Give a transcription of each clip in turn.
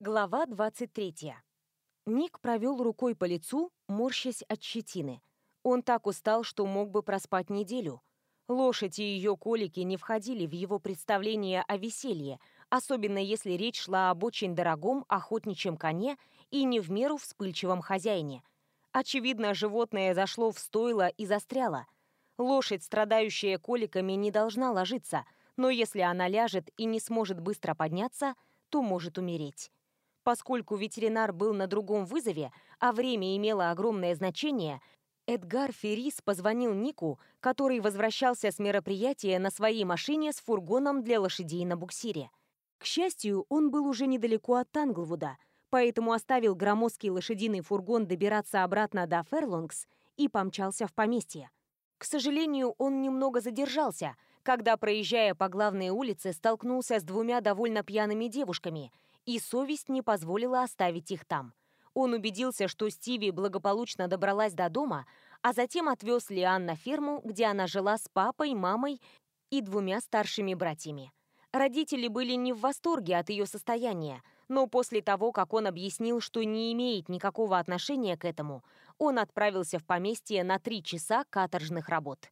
Глава 23. Ник провел рукой по лицу, морщась от щетины. Он так устал, что мог бы проспать неделю. Лошадь и ее колики не входили в его представление о веселье, особенно если речь шла об очень дорогом охотничьем коне и не в меру вспыльчивом хозяине. Очевидно, животное зашло в стойло и застряло. Лошадь, страдающая коликами, не должна ложиться, но если она ляжет и не сможет быстро подняться, то может умереть. Поскольку ветеринар был на другом вызове, а время имело огромное значение, Эдгар Феррис позвонил Нику, который возвращался с мероприятия на своей машине с фургоном для лошадей на буксире. К счастью, он был уже недалеко от Танглвуда, поэтому оставил громоздкий лошадиный фургон добираться обратно до Ферлонгс и помчался в поместье. К сожалению, он немного задержался, когда, проезжая по главной улице, столкнулся с двумя довольно пьяными девушками – и совесть не позволила оставить их там. Он убедился, что Стиви благополучно добралась до дома, а затем отвез Лиан на ферму, где она жила с папой, мамой и двумя старшими братьями. Родители были не в восторге от ее состояния, но после того, как он объяснил, что не имеет никакого отношения к этому, он отправился в поместье на три часа каторжных работ.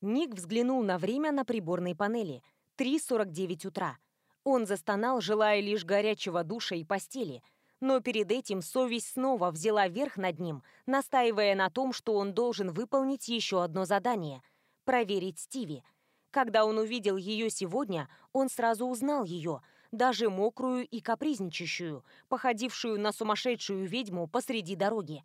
Ник взглянул на время на приборной панели. 3.49 утра. Он застонал, желая лишь горячего душа и постели. Но перед этим совесть снова взяла верх над ним, настаивая на том, что он должен выполнить еще одно задание — проверить Стиви. Когда он увидел ее сегодня, он сразу узнал ее, даже мокрую и капризничащую, походившую на сумасшедшую ведьму посреди дороги.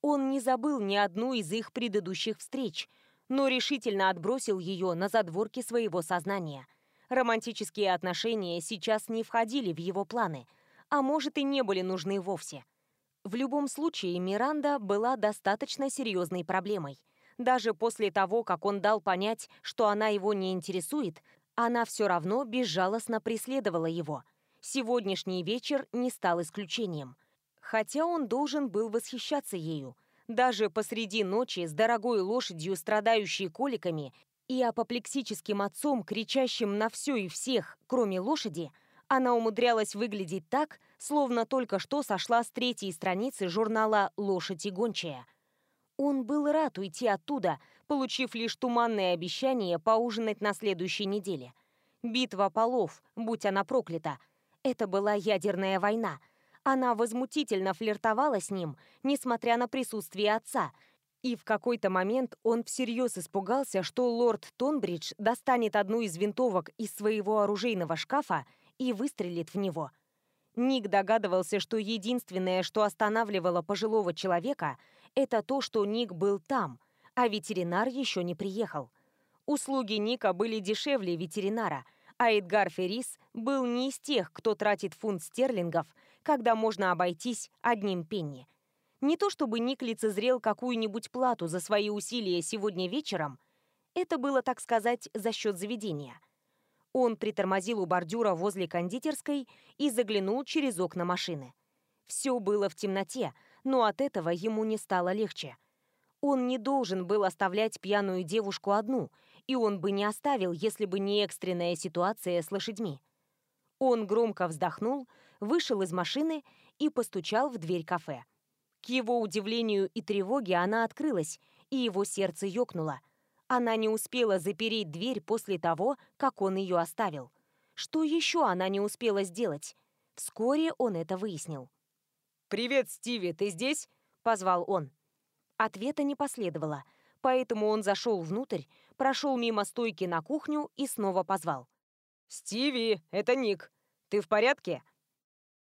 Он не забыл ни одну из их предыдущих встреч, но решительно отбросил ее на задворки своего сознания — Романтические отношения сейчас не входили в его планы, а может и не были нужны вовсе. В любом случае, Миранда была достаточно серьезной проблемой. Даже после того, как он дал понять, что она его не интересует, она все равно безжалостно преследовала его. Сегодняшний вечер не стал исключением. Хотя он должен был восхищаться ею. Даже посреди ночи с дорогой лошадью, страдающей коликами, и апоплексическим отцом, кричащим на все и всех, кроме лошади, она умудрялась выглядеть так, словно только что сошла с третьей страницы журнала «Лошадь и гончая». Он был рад уйти оттуда, получив лишь туманное обещание поужинать на следующей неделе. Битва полов, будь она проклята. Это была ядерная война. Она возмутительно флиртовала с ним, несмотря на присутствие отца – и в какой-то момент он всерьез испугался, что лорд Тонбридж достанет одну из винтовок из своего оружейного шкафа и выстрелит в него. Ник догадывался, что единственное, что останавливало пожилого человека, это то, что Ник был там, а ветеринар еще не приехал. Услуги Ника были дешевле ветеринара, а Эдгар Феррис был не из тех, кто тратит фунт стерлингов, когда можно обойтись одним пенни. Не то чтобы Ник лицезрел какую-нибудь плату за свои усилия сегодня вечером, это было, так сказать, за счет заведения. Он притормозил у бордюра возле кондитерской и заглянул через окна машины. Все было в темноте, но от этого ему не стало легче. Он не должен был оставлять пьяную девушку одну, и он бы не оставил, если бы не экстренная ситуация с лошадьми. Он громко вздохнул, вышел из машины и постучал в дверь кафе. К его удивлению и тревоге она открылась, и его сердце ёкнуло. Она не успела запереть дверь после того, как он ее оставил. Что еще она не успела сделать? Вскоре он это выяснил. «Привет, Стиви, ты здесь?» – позвал он. Ответа не последовало, поэтому он зашел внутрь, прошел мимо стойки на кухню и снова позвал. «Стиви, это Ник. Ты в порядке?»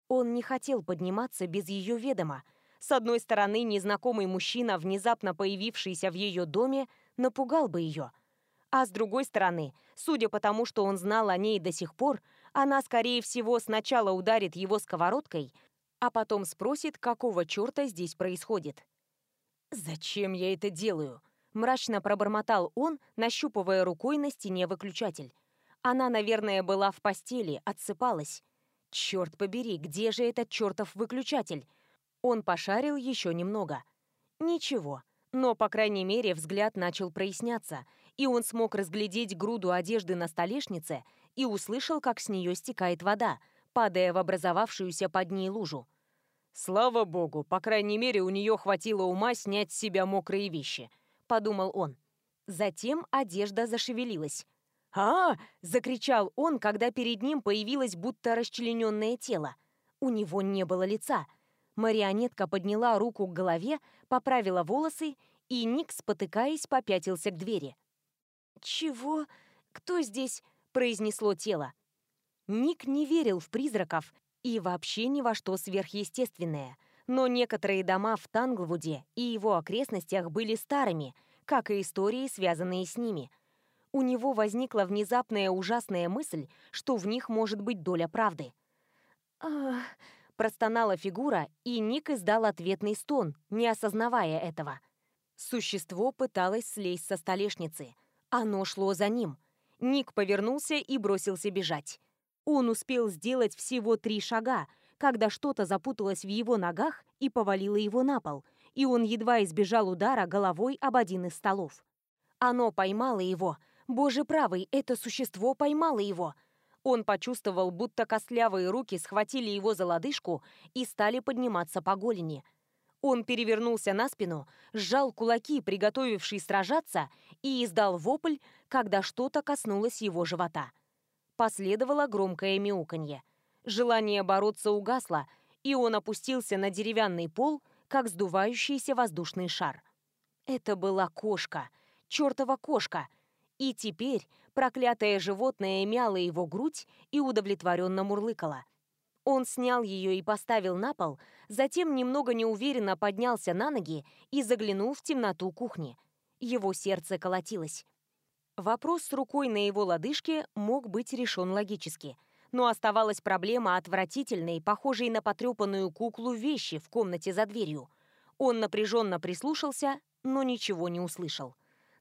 Он не хотел подниматься без ее ведома, с одной стороны, незнакомый мужчина, внезапно появившийся в ее доме, напугал бы ее. А с другой стороны, судя по тому, что он знал о ней до сих пор, она, скорее всего, сначала ударит его сковородкой, а потом спросит, какого черта здесь происходит. «Зачем я это делаю?» – мрачно пробормотал он, нащупывая рукой на стене выключатель. Она, наверное, была в постели, отсыпалась. «Черт побери, где же этот чертов выключатель?» Он пошарил еще немного. Ничего, но, по крайней мере, взгляд начал проясняться, и он смог разглядеть груду одежды на столешнице и услышал, как с нее стекает вода, падая в образовавшуюся под ней лужу. «Слава богу, по крайней мере, у нее хватило ума снять с себя мокрые вещи», — подумал он. Затем одежда зашевелилась. «А!», закричал он, когда перед ним появилось будто расчлененное тело. У него не было лица — Марионетка подняла руку к голове, поправила волосы, и Ник, спотыкаясь, попятился к двери. «Чего? Кто здесь?» — произнесло тело. Ник не верил в призраков и вообще ни во что сверхъестественное, но некоторые дома в Танглвуде и его окрестностях были старыми, как и истории, связанные с ними. У него возникла внезапная ужасная мысль, что в них может быть доля правды. «Ах...» Простонала фигура, и Ник издал ответный стон, не осознавая этого. Существо пыталось слезть со столешницы. Оно шло за ним. Ник повернулся и бросился бежать. Он успел сделать всего три шага, когда что-то запуталось в его ногах и повалило его на пол, и он едва избежал удара головой об один из столов. Оно поймало его. Боже правый, это существо поймало его — он почувствовал, будто костлявые руки схватили его за лодыжку и стали подниматься по голени. Он перевернулся на спину, сжал кулаки, приготовившись сражаться, и издал вопль, когда что-то коснулось его живота. Последовало громкое мяуканье. Желание бороться угасло, и он опустился на деревянный пол, как сдувающийся воздушный шар. Это была кошка, чертова кошка. И теперь Проклятое животное мяло его грудь и удовлетворенно мурлыкало. Он снял ее и поставил на пол, затем немного неуверенно поднялся на ноги и заглянул в темноту кухни. Его сердце колотилось. Вопрос с рукой на его лодыжке мог быть решен логически, но оставалась проблема отвратительной, похожей на потрепанную куклу вещи в комнате за дверью. Он напряженно прислушался, но ничего не услышал.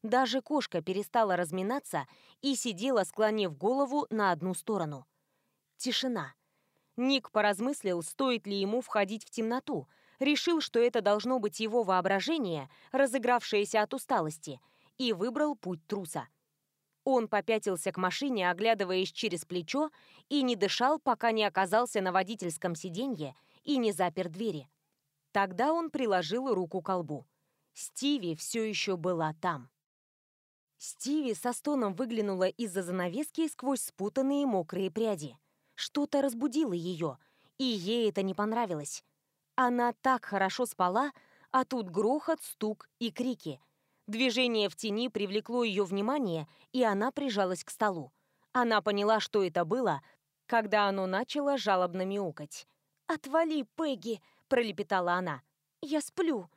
Даже кошка перестала разминаться и сидела, склонив голову на одну сторону. Тишина. Ник поразмыслил, стоит ли ему входить в темноту, решил, что это должно быть его воображение, разыгравшееся от усталости, и выбрал путь труса. Он попятился к машине, оглядываясь через плечо, и не дышал, пока не оказался на водительском сиденье и не запер двери. Тогда он приложил руку к колбу. Стиви все еще была там. Стиви со стоном выглянула из-за занавески сквозь спутанные мокрые пряди. Что-то разбудило ее, и ей это не понравилось. Она так хорошо спала, а тут грохот, стук и крики. Движение в тени привлекло ее внимание, и она прижалась к столу. Она поняла, что это было, когда оно начало жалобно мяукать. «Отвали, Пегги!» – пролепетала она. «Я сплю!»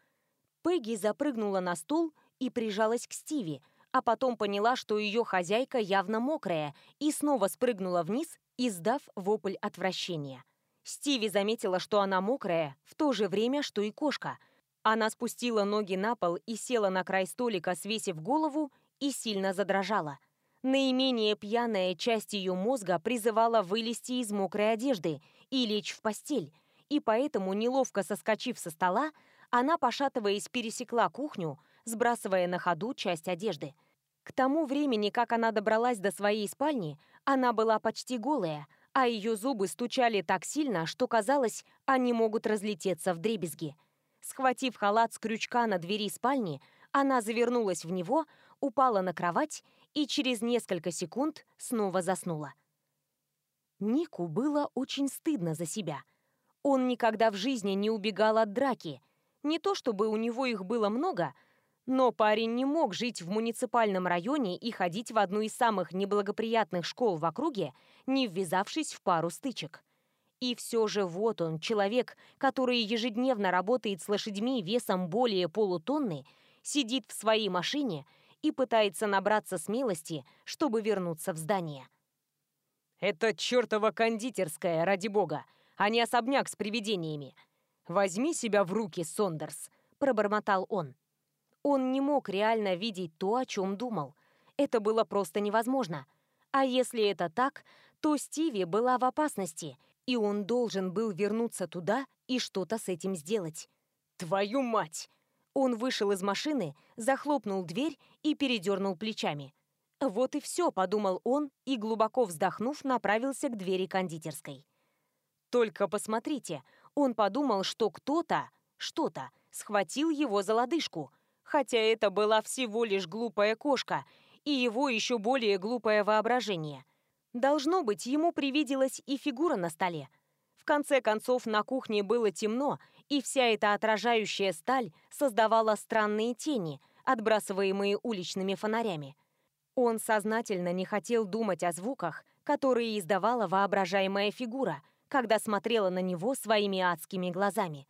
Пегги запрыгнула на стул и прижалась к Стиви – а потом поняла, что ее хозяйка явно мокрая, и снова спрыгнула вниз, издав вопль отвращения. Стиви заметила, что она мокрая, в то же время, что и кошка. Она спустила ноги на пол и села на край столика, свесив голову, и сильно задрожала. Наименее пьяная часть ее мозга призывала вылезти из мокрой одежды и лечь в постель, и поэтому, неловко соскочив со стола, она, пошатываясь, пересекла кухню, сбрасывая на ходу часть одежды. К тому времени, как она добралась до своей спальни, она была почти голая, а ее зубы стучали так сильно, что казалось, они могут разлететься в дребезги. Схватив халат с крючка на двери спальни, она завернулась в него, упала на кровать и через несколько секунд снова заснула. Нику было очень стыдно за себя. Он никогда в жизни не убегал от драки. Не то чтобы у него их было много — но парень не мог жить в муниципальном районе и ходить в одну из самых неблагоприятных школ в округе, не ввязавшись в пару стычек. И все же вот он, человек, который ежедневно работает с лошадьми весом более полутонны, сидит в своей машине и пытается набраться смелости, чтобы вернуться в здание. «Это чертова кондитерская, ради бога, а не особняк с привидениями. Возьми себя в руки, Сондерс», — пробормотал он. Он не мог реально видеть то, о чем думал. Это было просто невозможно. А если это так, то Стиви была в опасности, и он должен был вернуться туда и что-то с этим сделать. «Твою мать!» Он вышел из машины, захлопнул дверь и передернул плечами. «Вот и все», — подумал он и, глубоко вздохнув, направился к двери кондитерской. «Только посмотрите!» Он подумал, что кто-то, что-то, схватил его за лодыжку — хотя это была всего лишь глупая кошка и его еще более глупое воображение. Должно быть, ему привиделась и фигура на столе. В конце концов, на кухне было темно, и вся эта отражающая сталь создавала странные тени, отбрасываемые уличными фонарями. Он сознательно не хотел думать о звуках, которые издавала воображаемая фигура, когда смотрела на него своими адскими глазами.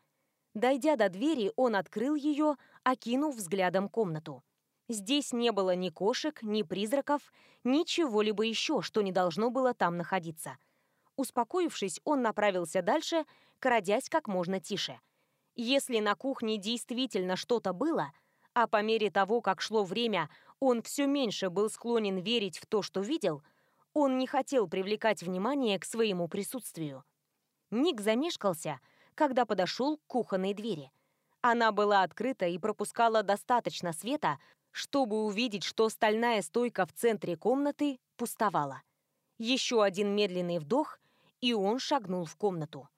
Дойдя до двери, он открыл ее, окинув взглядом комнату. Здесь не было ни кошек, ни призраков, ничего-либо еще, что не должно было там находиться. Успокоившись, он направился дальше, крадясь как можно тише. Если на кухне действительно что-то было, а по мере того, как шло время, он все меньше был склонен верить в то, что видел, он не хотел привлекать внимание к своему присутствию. Ник замешкался, когда подошел к кухонной двери. Она была открыта и пропускала достаточно света, чтобы увидеть, что стальная стойка в центре комнаты пустовала. Еще один медленный вдох, и он шагнул в комнату.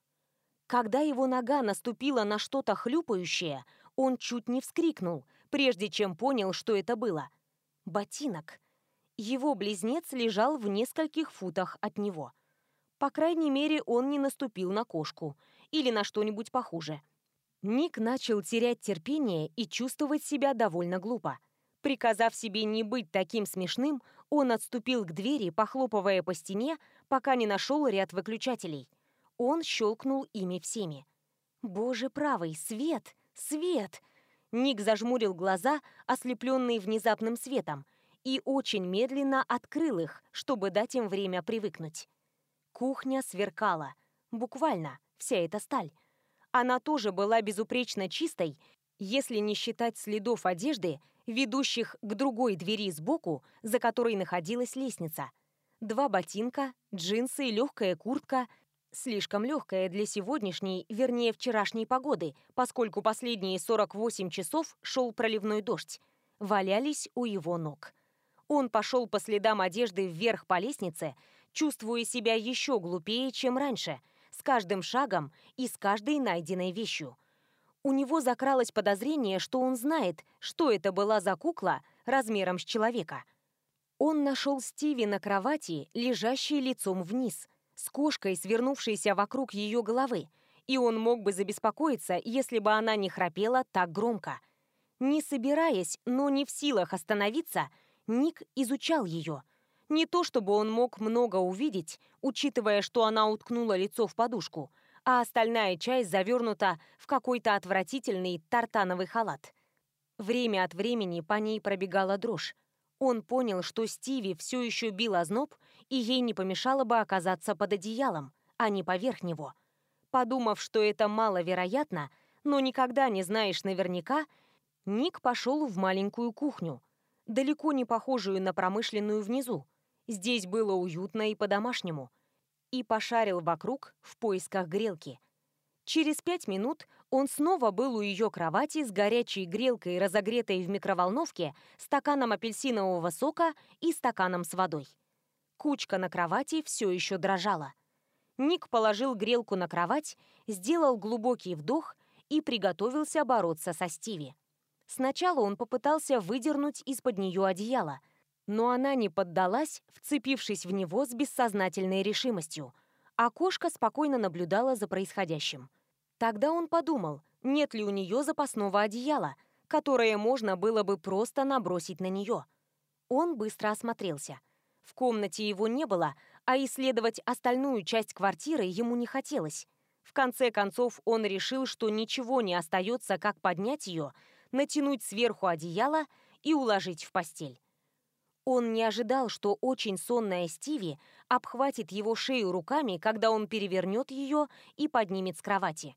Когда его нога наступила на что-то хлюпающее, он чуть не вскрикнул, прежде чем понял, что это было. Ботинок. Его близнец лежал в нескольких футах от него. По крайней мере, он не наступил на кошку – или на что-нибудь похуже. Ник начал терять терпение и чувствовать себя довольно глупо. Приказав себе не быть таким смешным, он отступил к двери, похлопывая по стене, пока не нашел ряд выключателей. Он щелкнул ими всеми. «Боже правый, свет! Свет!» Ник зажмурил глаза, ослепленные внезапным светом, и очень медленно открыл их, чтобы дать им время привыкнуть. Кухня сверкала. Буквально вся эта сталь. Она тоже была безупречно чистой, если не считать следов одежды, ведущих к другой двери сбоку, за которой находилась лестница. Два ботинка, джинсы, легкая куртка — слишком легкая для сегодняшней, вернее вчерашней погоды, поскольку последние 48 часов шел проливной дождь, валялись у его ног. Он пошел по следам одежды вверх по лестнице, чувствуя себя еще глупее, чем раньше, с каждым шагом и с каждой найденной вещью. У него закралось подозрение, что он знает, что это была за кукла размером с человека. Он нашел Стиви на кровати, лежащей лицом вниз, с кошкой, свернувшейся вокруг ее головы, и он мог бы забеспокоиться, если бы она не храпела так громко. Не собираясь, но не в силах остановиться, Ник изучал ее – не то чтобы он мог много увидеть, учитывая, что она уткнула лицо в подушку, а остальная часть завернута в какой-то отвратительный тартановый халат. Время от времени по ней пробегала дрожь. Он понял, что Стиви все еще бил озноб, и ей не помешало бы оказаться под одеялом, а не поверх него. Подумав, что это маловероятно, но никогда не знаешь наверняка, Ник пошел в маленькую кухню, далеко не похожую на промышленную внизу, Здесь было уютно и по-домашнему. И пошарил вокруг в поисках грелки. Через пять минут он снова был у ее кровати с горячей грелкой, разогретой в микроволновке, стаканом апельсинового сока и стаканом с водой. Кучка на кровати все еще дрожала. Ник положил грелку на кровать, сделал глубокий вдох и приготовился бороться со Стиви. Сначала он попытался выдернуть из-под нее одеяло – но она не поддалась, вцепившись в него с бессознательной решимостью. Окошко спокойно наблюдало за происходящим. Тогда он подумал, нет ли у нее запасного одеяла, которое можно было бы просто набросить на нее. Он быстро осмотрелся. В комнате его не было, а исследовать остальную часть квартиры ему не хотелось. В конце концов, он решил, что ничего не остается, как поднять ее, натянуть сверху одеяло и уложить в постель. Он не ожидал, что очень сонная Стиви обхватит его шею руками, когда он перевернет ее и поднимет с кровати.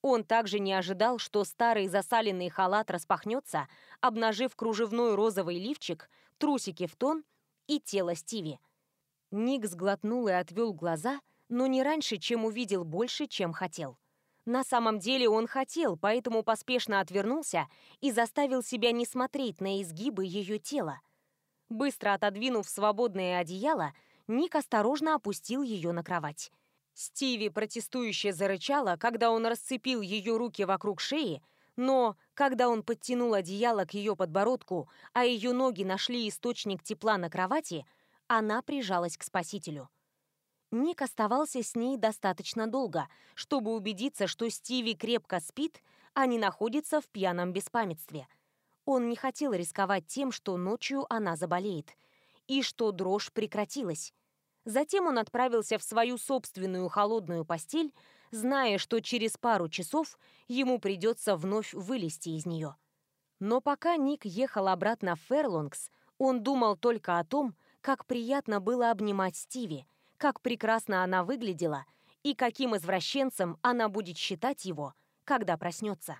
Он также не ожидал, что старый засаленный халат распахнется, обнажив кружевной розовый лифчик, трусики в тон и тело Стиви. Ник сглотнул и отвел глаза, но не раньше, чем увидел больше, чем хотел. На самом деле он хотел, поэтому поспешно отвернулся и заставил себя не смотреть на изгибы ее тела, Быстро отодвинув свободное одеяло, Ник осторожно опустил ее на кровать. Стиви протестующе зарычала, когда он расцепил ее руки вокруг шеи, но, когда он подтянул одеяло к ее подбородку, а ее ноги нашли источник тепла на кровати, она прижалась к спасителю. Ник оставался с ней достаточно долго, чтобы убедиться, что Стиви крепко спит, а не находится в пьяном беспамятстве – он не хотел рисковать тем, что ночью она заболеет, и что дрожь прекратилась. Затем он отправился в свою собственную холодную постель, зная, что через пару часов ему придется вновь вылезти из нее. Но пока Ник ехал обратно в Ферлонгс, он думал только о том, как приятно было обнимать Стиви, как прекрасно она выглядела и каким извращенцем она будет считать его, когда проснется.